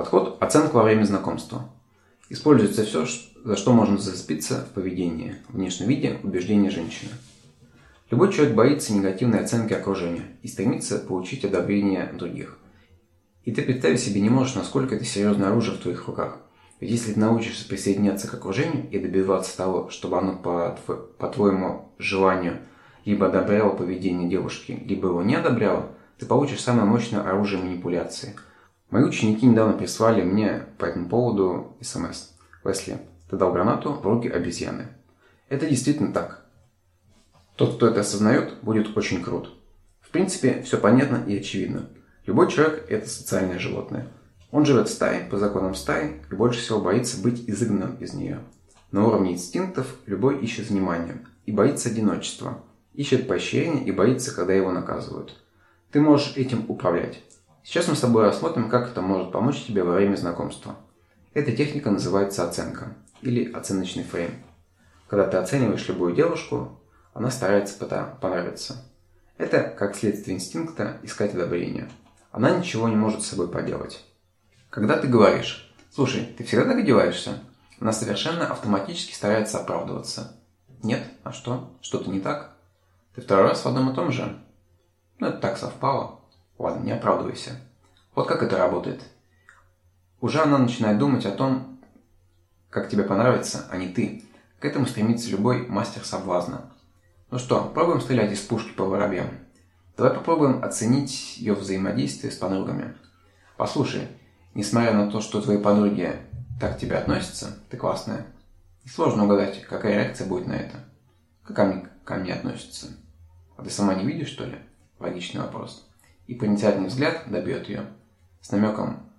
Подход – оценка во время знакомства. Используется все, за что можно зацепиться в поведении, внешнем виде, убеждении женщины. Любой человек боится негативной оценки окружения и стремится получить одобрение других. И ты представить себе не можешь, насколько это серьезное оружие в твоих руках. Ведь если ты научишься присоединяться к окружению и добиваться того, чтобы оно по, по твоему желанию либо одобряло поведение девушки, либо его не одобряло, ты получишь самое мощное оружие манипуляции – Мои ученики недавно прислали мне по этому поводу смс. Лесли, ты дал гранату в руки обезьяны. Это действительно так. Тот, кто это осознает, будет очень крут. В принципе, все понятно и очевидно. Любой человек – это социальное животное. Он живет в стае, по законам стаи, и больше всего боится быть изгнанным из нее. На уровне инстинктов любой ищет внимания и боится одиночества. Ищет поощрения и боится, когда его наказывают. Ты можешь этим управлять. Сейчас мы с тобой рассмотрим, как это может помочь тебе во время знакомства. Эта техника называется оценка или оценочный фрейм. Когда ты оцениваешь любую девушку, она старается понравиться. Это как следствие инстинкта искать одобрение. Она ничего не может с собой поделать. Когда ты говоришь «Слушай, ты всегда так одеваешься?» Она совершенно автоматически старается оправдываться. Нет? А что? Что-то не так? Ты второй раз в одном и том же? Ну, это так совпало. Ладно, не оправдывайся. Вот как это работает. Уже она начинает думать о том, как тебе понравится, а не ты. К этому стремится любой мастер соблазна. Ну что, пробуем стрелять из пушки по воробьям. Давай попробуем оценить ее взаимодействие с подругами. Послушай, несмотря на то, что твои подруги так к тебе относятся, ты классная. Сложно угадать, какая реакция будет на это. Как они ко мне относятся? А ты сама не видишь, что ли? Логичный вопрос и проницательный взгляд добьет ее. С намеком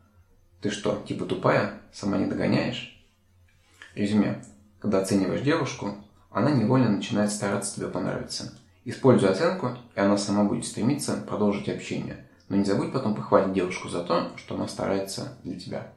«Ты что, типа тупая? Сама не догоняешь?» Резюме. Когда оцениваешь девушку, она невольно начинает стараться тебе понравиться. Используй оценку, и она сама будет стремиться продолжить общение. Но не забудь потом похвалить девушку за то, что она старается для тебя.